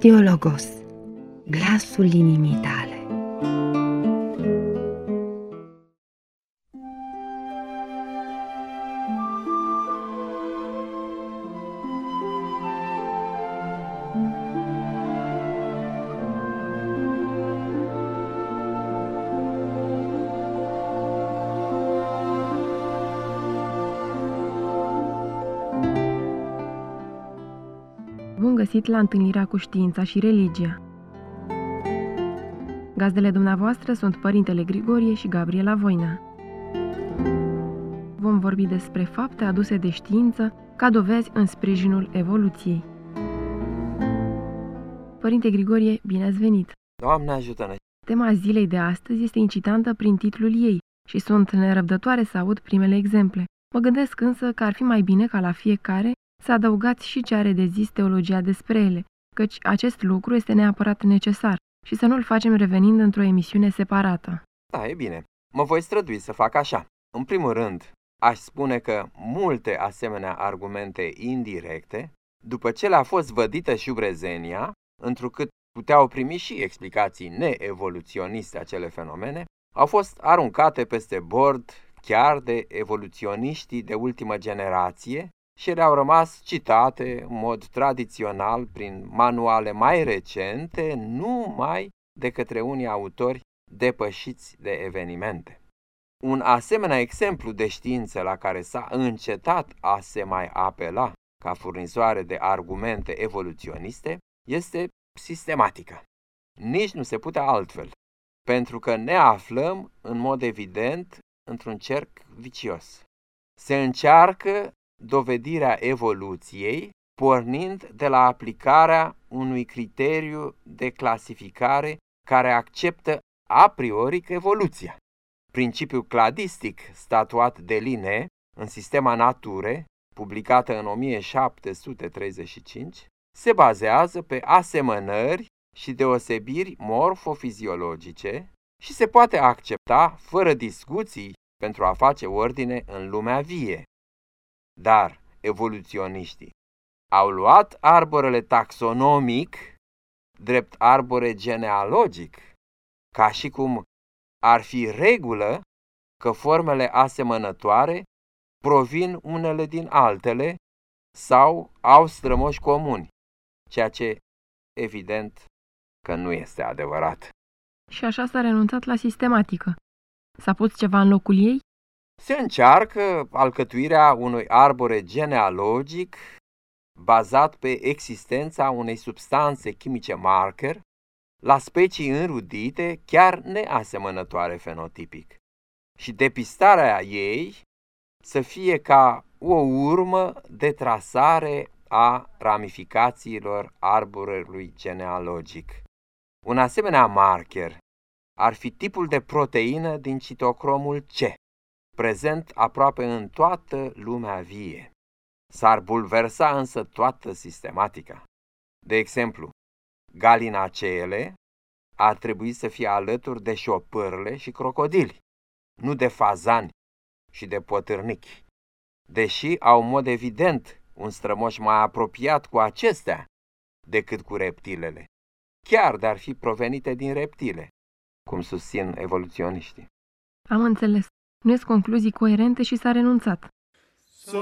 Radio Logos, glasul inimii tale. Găsit la întâlnirea cu știința și religia. Gazdele dumneavoastră sunt Părintele Grigorie și Gabriela Voina. Vom vorbi despre fapte aduse de știință ca dovezi în sprijinul evoluției. Părinte Grigorie, bine ați venit! Doamne ajută-ne! Tema zilei de astăzi este incitantă prin titlul ei și sunt nerăbdătoare să aud primele exemple. Mă gândesc însă că ar fi mai bine ca la fiecare să adăugați și ce are de zis teologia despre ele, căci acest lucru este neapărat necesar și să nu-l facem revenind într-o emisiune separată. Da, e bine. Mă voi strădui să fac așa. În primul rând, aș spune că multe asemenea argumente indirecte, după ce le-a fost vădită și ubrezenia, întrucât puteau primi și explicații neevoluționiste acele fenomene, au fost aruncate peste bord chiar de evoluționiștii de ultimă generație și le-au rămas citate în mod tradițional prin manuale mai recente, numai de către unii autori depășiți de evenimente. Un asemenea exemplu de știință la care s-a încetat a se mai apela ca furnizoare de argumente evoluționiste este sistematica. Nici nu se putea altfel, pentru că ne aflăm, în mod evident, într-un cerc vicios. Se încearcă dovedirea evoluției, pornind de la aplicarea unui criteriu de clasificare care acceptă a priori evoluția. Principiul cladistic statuat de Linné în Sistema Nature, publicată în 1735, se bazează pe asemănări și deosebiri morfofiziologice și se poate accepta fără discuții pentru a face ordine în lumea vie. Dar evoluționiștii au luat arborele taxonomic drept arbore genealogic, ca și cum ar fi regulă că formele asemănătoare provin unele din altele sau au strămoși comuni, ceea ce evident că nu este adevărat. Și așa s-a renunțat la sistematică. S-a pus ceva în locul ei? Se încearcă alcătuirea unui arbore genealogic bazat pe existența unei substanțe chimice marker la specii înrudite, chiar neasemănătoare fenotipic. Și depistarea ei să fie ca o urmă de trasare a ramificațiilor arborelui genealogic. Un asemenea marker ar fi tipul de proteină din citocromul C, prezent aproape în toată lumea vie. S-ar bulversa însă toată sistematica. De exemplu, galinaceele ar trebui să fie alături de șopârle și crocodili, nu de fazani și de potârnichi, deși au în mod evident un strămoș mai apropiat cu acestea decât cu reptilele, chiar de ar fi provenite din reptile, cum susțin evoluționiștii. Am înțeles. Nu sunt concluzii coerente și s-a renunțat. Să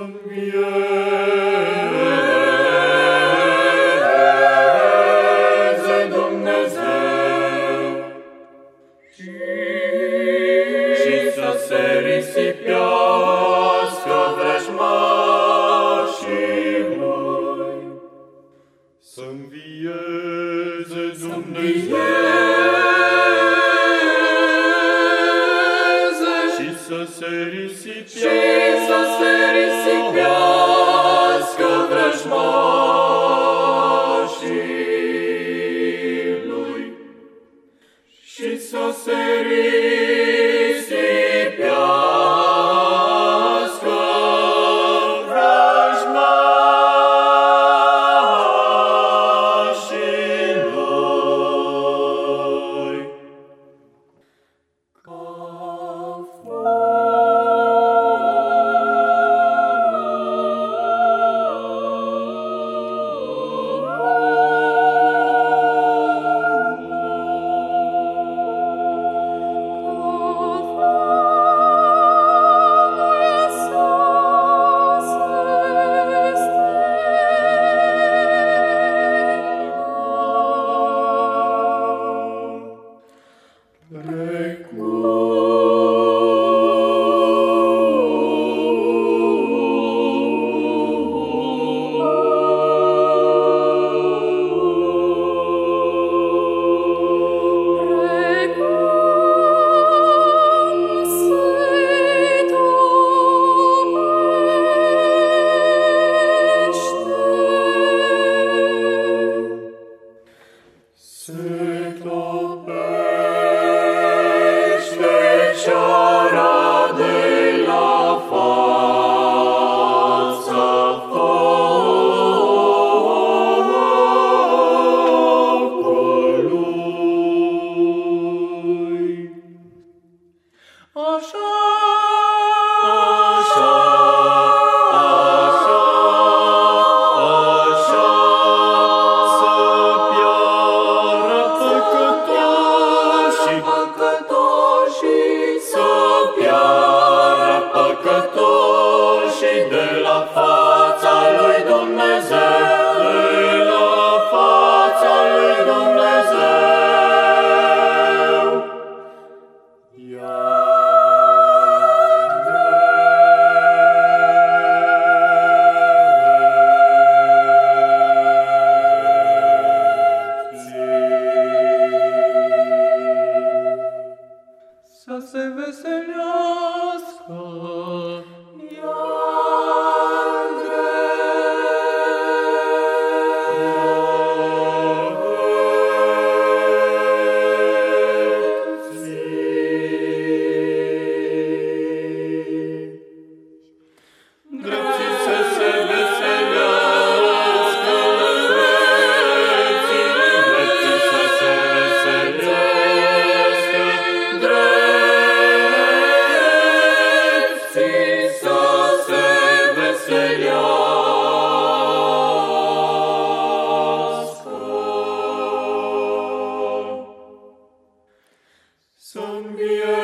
Yeah.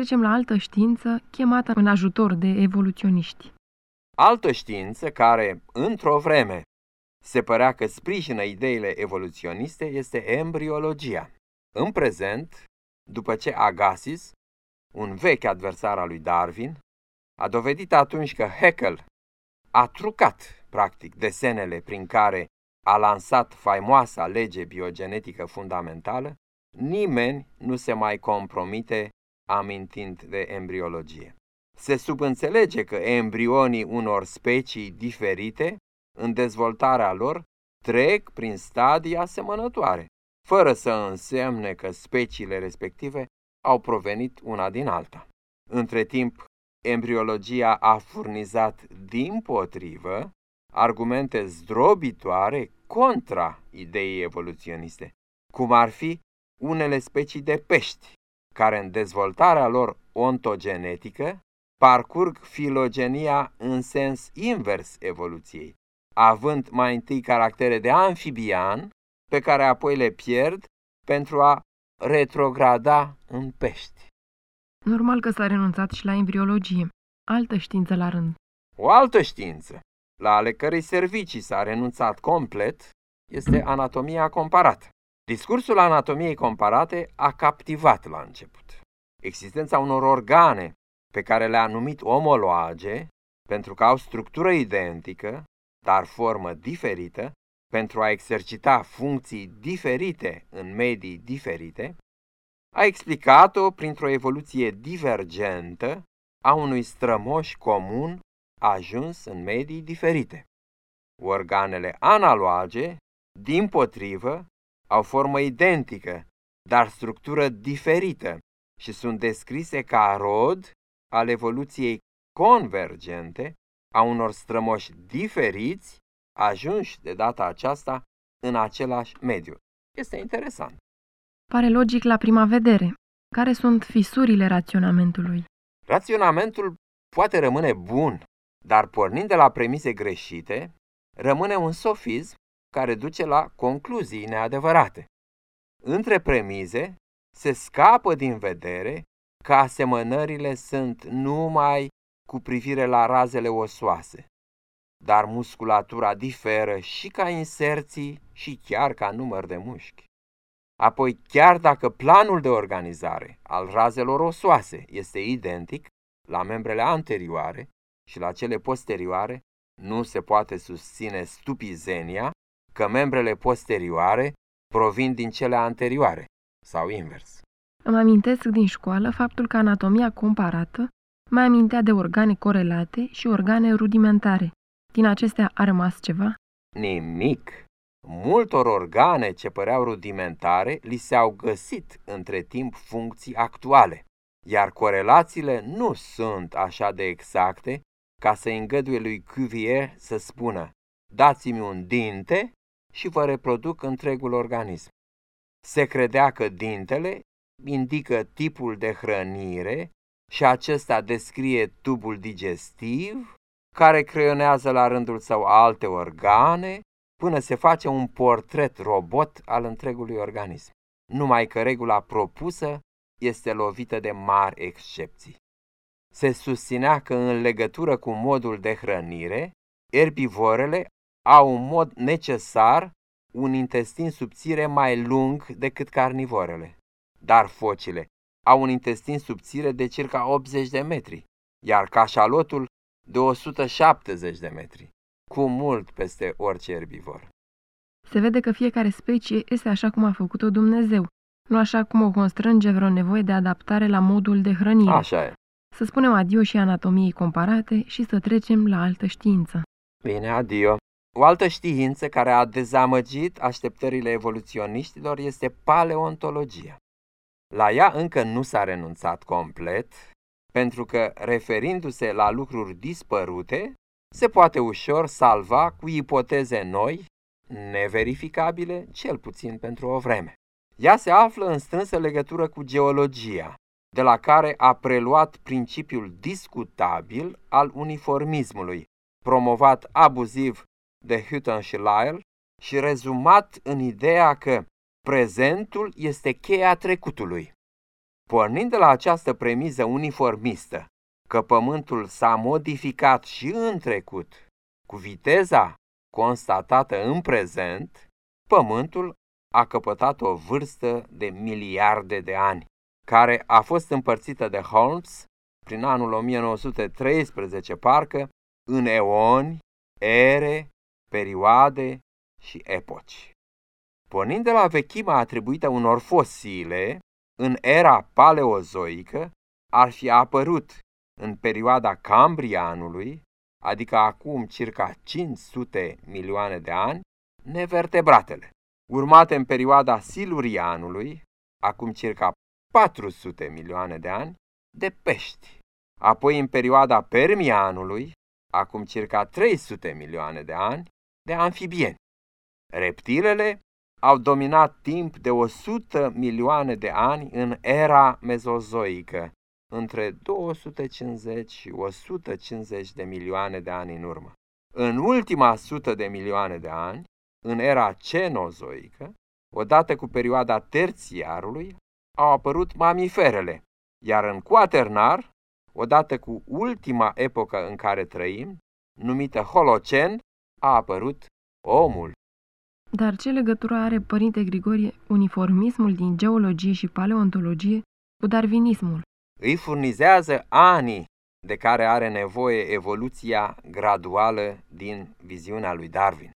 Trecem la altă știință chemată în ajutor de evoluționiști. Altă știință care, într-o vreme, se părea că sprijină ideile evoluționiste este embriologia. În prezent, după ce Agassiz, un vechi adversar al lui Darwin, a dovedit atunci că Haeckel a trucat, practic, desenele prin care a lansat faimoasa lege biogenetică fundamentală, nimeni nu se mai compromite amintind de embriologie. Se subînțelege că embrionii unor specii diferite, în dezvoltarea lor, trec prin stadii asemănătoare, fără să însemne că speciile respective au provenit una din alta. Între timp, embriologia a furnizat din potrivă argumente zdrobitoare contra ideii evoluționiste, cum ar fi unele specii de pești, care în dezvoltarea lor ontogenetică parcurg filogenia în sens invers evoluției, având mai întâi caractere de amfibian, pe care apoi le pierd pentru a retrograda în pești. Normal că s-a renunțat și la embriologie, altă știință la rând. O altă știință, la ale cărei servicii s-a renunțat complet, este anatomia comparată. Discursul anatomiei comparate a captivat la început. Existența unor organe pe care le-a numit omoloage, pentru că au structură identică, dar formă diferită, pentru a exercita funcții diferite în medii diferite, a explicat-o printr-o evoluție divergentă a unui strămoș comun ajuns în medii diferite. Organele analoage, din potrivă, au formă identică, dar structură diferită și sunt descrise ca rod al evoluției convergente a unor strămoși diferiți, ajunși de data aceasta în același mediu. Este interesant. Pare logic la prima vedere. Care sunt fisurile raționamentului? Raționamentul poate rămâne bun, dar pornind de la premise greșite, rămâne un sofism care duce la concluzii neadevărate. Între premize se scapă din vedere că asemănările sunt numai cu privire la razele osoase, dar musculatura diferă și ca inserții și chiar ca număr de mușchi. Apoi, chiar dacă planul de organizare al razelor osoase este identic la membrele anterioare și la cele posterioare, nu se poate susține stupizenia că membrele posterioare provin din cele anterioare sau invers. Îmi amintesc din școală faptul că anatomia comparată mai amintea de organe corelate și organe rudimentare. Din acestea a rămas ceva? Nimic. Multor organe ce păreau rudimentare li s-au găsit între timp funcții actuale, iar corelațiile nu sunt așa de exacte ca să îngăduie lui Cuvier să spună dați-mi un dinte și vă reproduc întregul organism. Se credea că dintele indică tipul de hrănire și acesta descrie tubul digestiv, care creionează la rândul său alte organe, până se face un portret robot al întregului organism. Numai că regula propusă este lovită de mari excepții. Se susținea că în legătură cu modul de hrănire, erbivorele au un mod necesar un intestin subțire mai lung decât carnivorele. Dar focile au un intestin subțire de circa 80 de metri, iar cașalotul de 170 de metri, cu mult peste orice erbivor. Se vede că fiecare specie este așa cum a făcut-o Dumnezeu, nu așa cum o constrânge vreo nevoie de adaptare la modul de hrănire. Așa e. Să spunem adio și anatomiei comparate și să trecem la altă știință. Bine, adio. O altă știință care a dezamăgit așteptările evoluționiștilor este paleontologia. La ea încă nu s-a renunțat complet, pentru că, referindu-se la lucruri dispărute, se poate ușor salva cu ipoteze noi, neverificabile, cel puțin pentru o vreme. Ea se află în strânsă legătură cu geologia, de la care a preluat principiul discutabil al uniformismului, promovat abuziv de Hutton și Lyle și rezumat în ideea că prezentul este cheia trecutului. Pornind de la această premiză uniformistă, că pământul s-a modificat și în trecut, cu viteza constatată în prezent, pământul a căpătat o vârstă de miliarde de ani, care a fost împărțită de Holmes prin anul 1913 parcă în eoni, ere, perioade și epoci. Pornind de la vechima atribuită unor fosile, în era paleozoică ar fi apărut în perioada Cambrianului, adică acum circa 500 milioane de ani, nevertebratele, urmate în perioada Silurianului, acum circa 400 milioane de ani, de pești, apoi în perioada Permianului, acum circa 300 milioane de ani, de amfibieni. Reptilele au dominat timp de 100 milioane de ani în era mezozoică, între 250 și 150 de milioane de ani în urmă. În ultima sută de milioane de ani, în era cenozoică, odată cu perioada terțiarului, au apărut mamiferele, iar în cuaternar, odată cu ultima epocă în care trăim, numită Holocen, a apărut omul. Dar ce legătură are, Părinte Grigorie, uniformismul din geologie și paleontologie cu darwinismul? Îi furnizează ani de care are nevoie evoluția graduală din viziunea lui Darwin.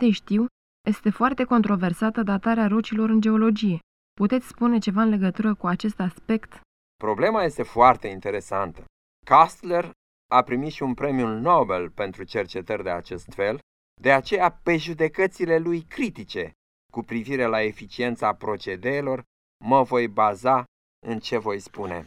Câte știu, este foarte controversată datarea rocilor în geologie. Puteți spune ceva în legătură cu acest aspect? Problema este foarte interesantă. Kastler a primit și un premiu Nobel pentru cercetări de acest fel, de aceea pe judecățile lui critice cu privire la eficiența procedeelor mă voi baza în ce voi spune.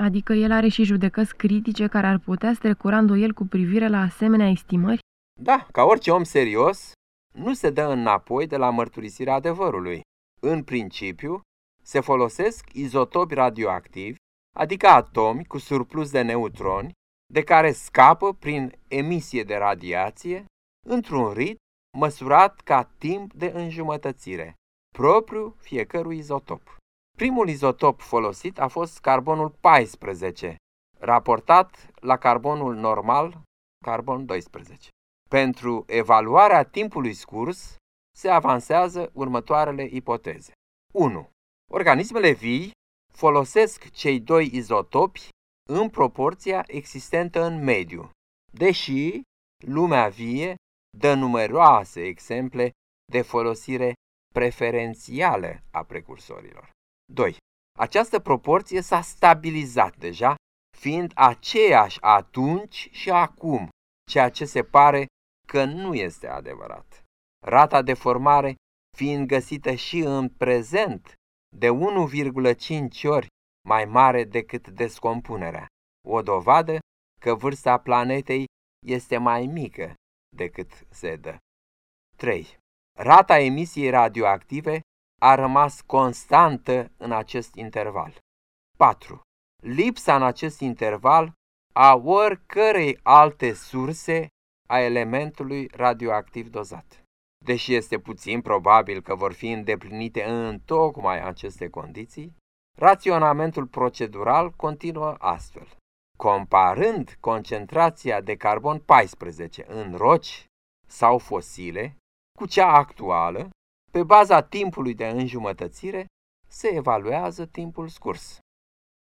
Adică el are și judecăți critice care ar putea strecura îndoiel cu privire la asemenea estimări? Da, ca orice om serios, nu se dă înapoi de la mărturisirea adevărului. În principiu, se folosesc izotopi radioactivi, adică atomi cu surplus de neutroni, de care scapă prin emisie de radiație, într-un ritm măsurat ca timp de înjumătățire, propriu fiecărui izotop. Primul izotop folosit a fost carbonul 14, raportat la carbonul normal, carbon 12. Pentru evaluarea timpului scurs se avansează următoarele ipoteze. 1. Organismele vii folosesc cei doi izotopi în proporția existentă în mediu, deși lumea vie dă numeroase exemple de folosire preferențială a precursorilor. 2. Această proporție s-a stabilizat deja, fiind aceeași atunci și acum, ceea ce se pare că nu este adevărat. Rata de formare fiind găsită și în prezent de 1,5 ori mai mare decât descompunerea, o dovadă că vârsta planetei este mai mică decât se dă. 3. Rata emisiei radioactive a rămas constantă în acest interval. 4. Lipsa în acest interval a oricărei alte surse a elementului radioactiv dozat. Deși este puțin probabil că vor fi îndeplinite în tocmai aceste condiții, raționamentul procedural continuă astfel. Comparând concentrația de carbon 14 în roci sau fosile cu cea actuală, pe baza timpului de înjumătățire, se evaluează timpul scurs.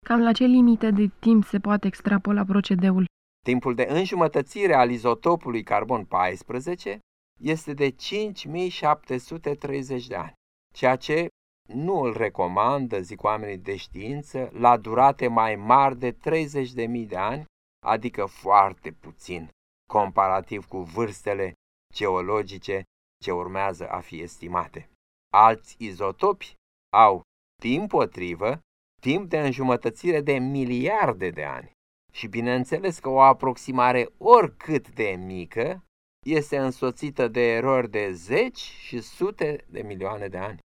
Cam la ce limite de timp se poate extrapola procedeul? Timpul de înjumătățire al izotopului carbon 14 este de 5730 de ani, ceea ce nu îl recomandă, zic oamenii de știință, la durate mai mari de 30.000 de ani, adică foarte puțin, comparativ cu vârstele geologice ce urmează a fi estimate. Alți izotopi au, timp potrivă, timp de înjumătățire de miliarde de ani. Și bineînțeles că o aproximare oricât de mică este însoțită de erori de zeci și sute de milioane de ani.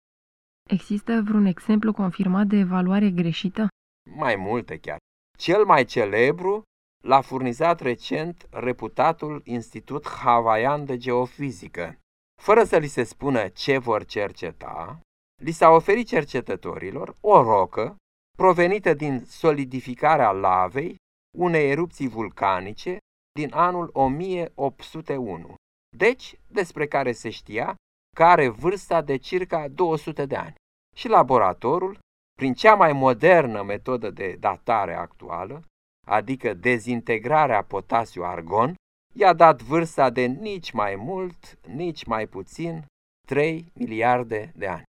Există vreun exemplu confirmat de evaluare greșită? Mai multe chiar. Cel mai celebru l-a furnizat recent reputatul Institut Havaian de Geofizică. Fără să li se spună ce vor cerceta, li s-a oferit cercetătorilor o rocă provenită din solidificarea lavei unei erupții vulcanice din anul 1801, deci despre care se știa că are vârsta de circa 200 de ani. Și laboratorul, prin cea mai modernă metodă de datare actuală, adică dezintegrarea potasiu-argon, i-a dat vârsta de nici mai mult, nici mai puțin 3 miliarde de ani.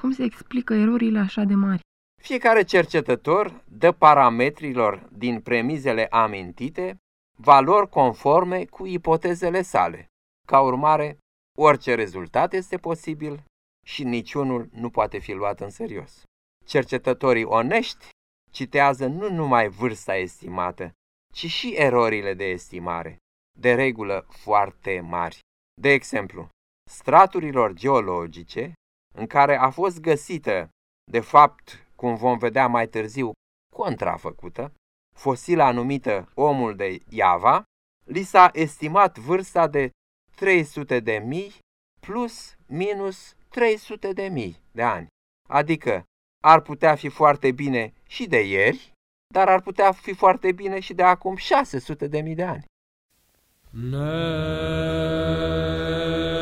Cum se explică erorile așa de mari? Fiecare cercetător dă parametrilor din premizele amintite valori conforme cu ipotezele sale. Ca urmare, orice rezultat este posibil și niciunul nu poate fi luat în serios. Cercetătorii onești citează nu numai vârsta estimată, ci și erorile de estimare, de regulă foarte mari. De exemplu, straturilor geologice în care a fost găsită, de fapt, cum vom vedea mai târziu, contrafăcută, fosila numită omul de Iava, li s-a estimat vârsta de 300 de mii plus minus 300 de mii de ani. Adică ar putea fi foarte bine și de ieri, dar ar putea fi foarte bine și de acum 600 de mii de ani. ce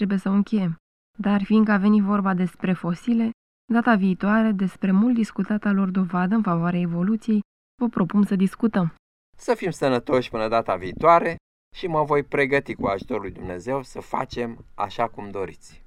trebuie să o încheiem, dar fiindcă a venit vorba despre fosile, data viitoare, despre mult discutata lor dovadă în favoarea evoluției, vă propun să discutăm. Să fim sănătoși până data viitoare și mă voi pregăti cu ajutorul lui Dumnezeu să facem așa cum doriți.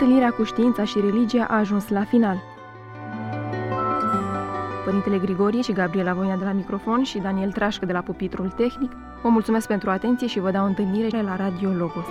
Întâlnirea cu știința și religia a ajuns la final. Părintele Grigorie și Gabriela Voina de la microfon și Daniel Trașcă de la pupitrul tehnic, vă mulțumesc pentru atenție și vă dau întâlnire la Radio Logos.